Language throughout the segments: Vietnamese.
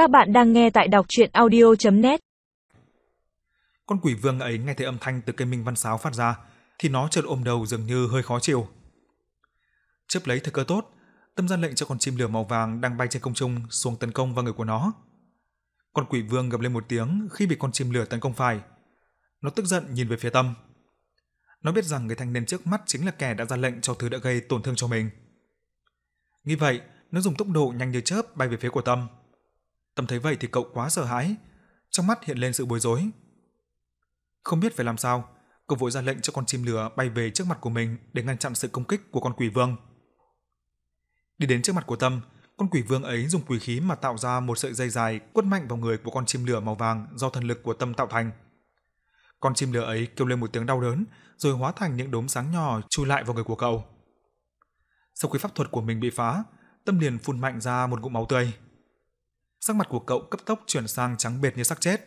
Các bạn đang nghe tại đọc chuyện audio.net Con quỷ vương ấy nghe thấy âm thanh từ cây minh văn sáo phát ra, thì nó chợt ôm đầu dường như hơi khó chịu. chấp lấy thời cơ tốt, tâm ra lệnh cho con chim lửa màu vàng đang bay trên không trung xuống tấn công vào người của nó. Con quỷ vương gầm lên một tiếng khi bị con chim lửa tấn công phải. Nó tức giận nhìn về phía tâm. Nó biết rằng người thanh niên trước mắt chính là kẻ đã ra lệnh cho thứ đã gây tổn thương cho mình. Nghĩ vậy, nó dùng tốc độ nhanh như chớp bay về phía của Tâm. Tâm thấy vậy thì cậu quá sợ hãi, trong mắt hiện lên sự bối rối. Không biết phải làm sao, cậu vội ra lệnh cho con chim lửa bay về trước mặt của mình để ngăn chặn sự công kích của con quỷ vương. Đi đến trước mặt của Tâm, con quỷ vương ấy dùng quỷ khí mà tạo ra một sợi dây dài quất mạnh vào người của con chim lửa màu vàng do thần lực của Tâm tạo thành. Con chim lửa ấy kêu lên một tiếng đau đớn, rồi hóa thành những đốm sáng nhỏ chui lại vào người của cậu. Sau khi pháp thuật của mình bị phá, Tâm liền phun mạnh ra một ngụm máu tươi. Sắc mặt của cậu cấp tốc chuyển sang trắng bệt như xác chết.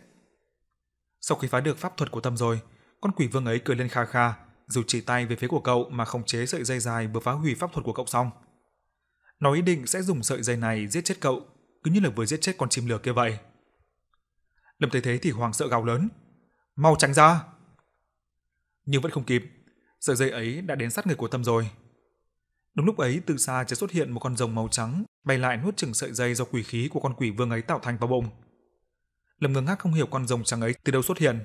Sau khi phá được pháp thuật của Tâm rồi, con quỷ vương ấy cười lên kha kha, dù chỉ tay về phía của cậu mà không chế sợi dây dài vừa phá hủy pháp thuật của cậu xong. Nó ý định sẽ dùng sợi dây này giết chết cậu, cứ như là vừa giết chết con chim lửa kia vậy. Lâm thấy thế thì hoàng sợ gào lớn, "Mau tránh ra!" Nhưng vẫn không kịp, sợi dây ấy đã đến sát người của Tâm rồi. Đúng lúc ấy, từ xa chợt xuất hiện một con rồng màu trắng, bay lại nuốt chửng sợi dây do quỷ khí của con quỷ vương ấy tạo thành vào bụng. Lâm ngơ ngác không hiểu con rồng trắng ấy từ đâu xuất hiện,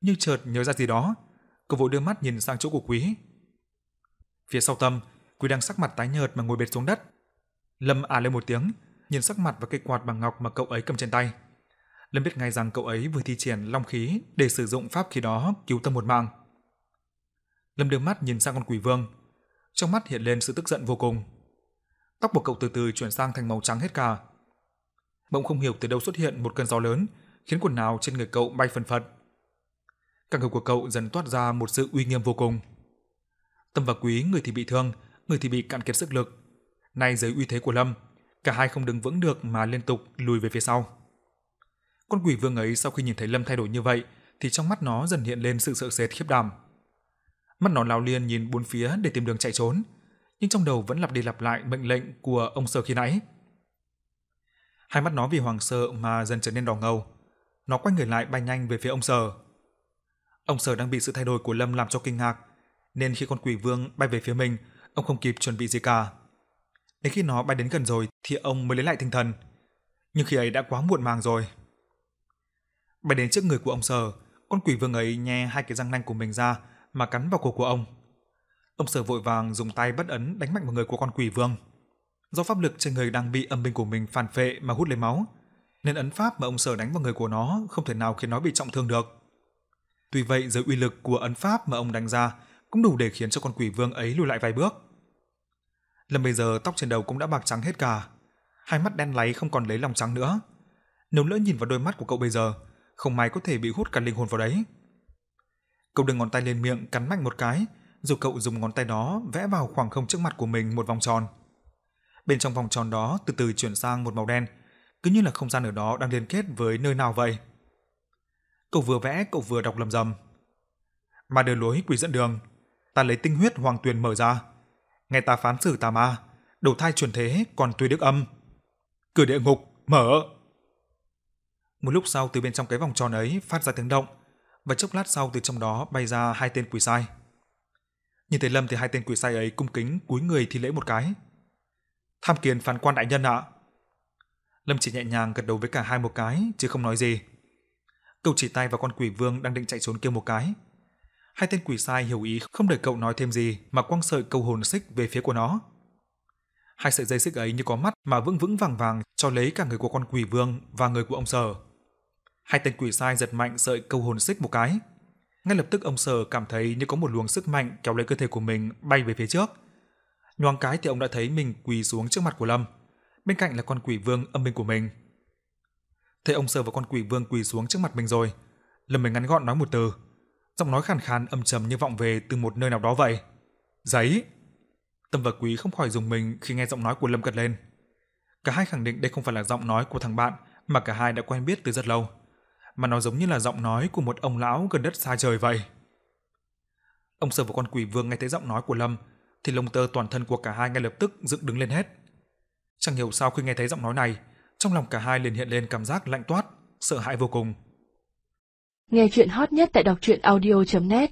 nhưng chợt nhớ ra gì đó, cô vội đưa mắt nhìn sang chỗ của quý. Phía sau Tâm, Quý đang sắc mặt tái nhợt mà ngồi bệt xuống đất. Lâm à lên một tiếng, nhìn sắc mặt và cây quạt bằng ngọc mà cậu ấy cầm trên tay. Lâm biết ngay rằng cậu ấy vừa thi triển long khí để sử dụng pháp khí đó cứu Tâm một mạng. Lâm đưa mắt nhìn sang con quỷ vương, trong mắt hiện lên sự tức giận vô cùng. Tóc của cậu từ từ chuyển sang thành màu trắng hết cả. Bỗng không hiểu từ đâu xuất hiện một cơn gió lớn, khiến quần áo trên người cậu bay phần phật. Cả người của cậu dần toát ra một sự uy nghiêm vô cùng. Tâm và Quý người thì bị thương, người thì bị cạn kiệt sức lực. Nay dưới uy thế của Lâm, cả hai không đứng vững được mà liên tục lùi về phía sau. Con quỷ vương ấy sau khi nhìn thấy Lâm thay đổi như vậy, thì trong mắt nó dần hiện lên sự sợ sệt khiếp đảm. Mắt nó lao liên nhìn bốn phía để tìm đường chạy trốn, nhưng trong đầu vẫn lặp đi lặp lại mệnh lệnh của ông Sơ khi nãy. Hai mắt nó vì hoàng sợ mà dần trở nên đỏ ngầu. Nó quay người lại bay nhanh về phía ông Sơ. Ông Sơ đang bị sự thay đổi của Lâm làm cho kinh ngạc, nên khi con quỷ vương bay về phía mình, ông không kịp chuẩn bị gì cả. Đến khi nó bay đến gần rồi thì ông mới lấy lại tinh thần. Nhưng khi ấy đã quá muộn màng rồi. Bay đến trước người của ông Sơ, con quỷ vương ấy nhe hai cái răng nanh của mình ra mà cắn vào cổ của ông. Ông Sở vội vàng dùng tay bất ấn đánh mạnh vào người của con quỷ vương. Do pháp lực trên người đang bị âm binh của mình phản phệ mà hút lấy máu, nên ấn pháp mà ông Sở đánh vào người của nó không thể nào khiến nó bị trọng thương được. Tuy vậy, dưới uy lực của ấn pháp mà ông đánh ra cũng đủ để khiến cho con quỷ vương ấy lùi lại vài bước. Lâm bây giờ tóc trên đầu cũng đã bạc trắng hết cả, hai mắt đen láy không còn lấy lòng trắng nữa. Nếu lỡ nhìn vào đôi mắt của cậu bây giờ, không may có thể bị hút cả linh hồn vào đấy. Cậu đưa ngón tay lên miệng cắn mạnh một cái, rồi cậu dùng ngón tay đó vẽ vào khoảng không trước mặt của mình một vòng tròn. Bên trong vòng tròn đó từ từ chuyển sang một màu đen, cứ như là không gian ở đó đang liên kết với nơi nào vậy. Cậu vừa vẽ, cậu vừa đọc lầm rầm. Mà đưa lối quỷ dẫn đường, ta lấy tinh huyết hoàng tuyền mở ra. Nghe ta phán xử tà ma, đầu thai chuyển thế còn tuy đức âm. Cửa địa ngục, mở! Một lúc sau từ bên trong cái vòng tròn ấy phát ra tiếng động, và chốc lát sau từ trong đó bay ra hai tên quỷ sai. Nhìn thấy Lâm thì hai tên quỷ sai ấy cung kính cúi người thi lễ một cái. Tham kiến phán quan đại nhân ạ. Lâm chỉ nhẹ nhàng gật đầu với cả hai một cái, chứ không nói gì. Cậu chỉ tay vào con quỷ vương đang định chạy trốn kia một cái. Hai tên quỷ sai hiểu ý không để cậu nói thêm gì mà quăng sợi câu hồn xích về phía của nó. Hai sợi dây xích ấy như có mắt mà vững vững vàng vàng cho lấy cả người của con quỷ vương và người của ông sở. Hai tên quỷ sai giật mạnh sợi câu hồn xích một cái. Ngay lập tức ông sở cảm thấy như có một luồng sức mạnh kéo lấy cơ thể của mình bay về phía trước. Nhoáng cái thì ông đã thấy mình quỳ xuống trước mặt của Lâm. Bên cạnh là con quỷ vương âm binh của mình. Thấy ông sở và con quỷ vương quỳ xuống trước mặt mình rồi, Lâm mới ngắn gọn nói một từ. Giọng nói khàn khàn âm trầm như vọng về từ một nơi nào đó vậy. Giấy! Tâm và Quý không khỏi dùng mình khi nghe giọng nói của Lâm cất lên. Cả hai khẳng định đây không phải là giọng nói của thằng bạn mà cả hai đã quen biết từ rất lâu mà nó giống như là giọng nói của một ông lão gần đất xa trời vậy. Ông Sở và con quỷ vương nghe thấy giọng nói của Lâm, thì lông tơ toàn thân của cả hai ngay lập tức dựng đứng lên hết. Chẳng hiểu sao khi nghe thấy giọng nói này, Trong lòng cả hai liền hiện lên cảm giác lạnh toát, sợ hãi vô cùng. Nghe chuyện hot nhất tại đọc truyện audio.net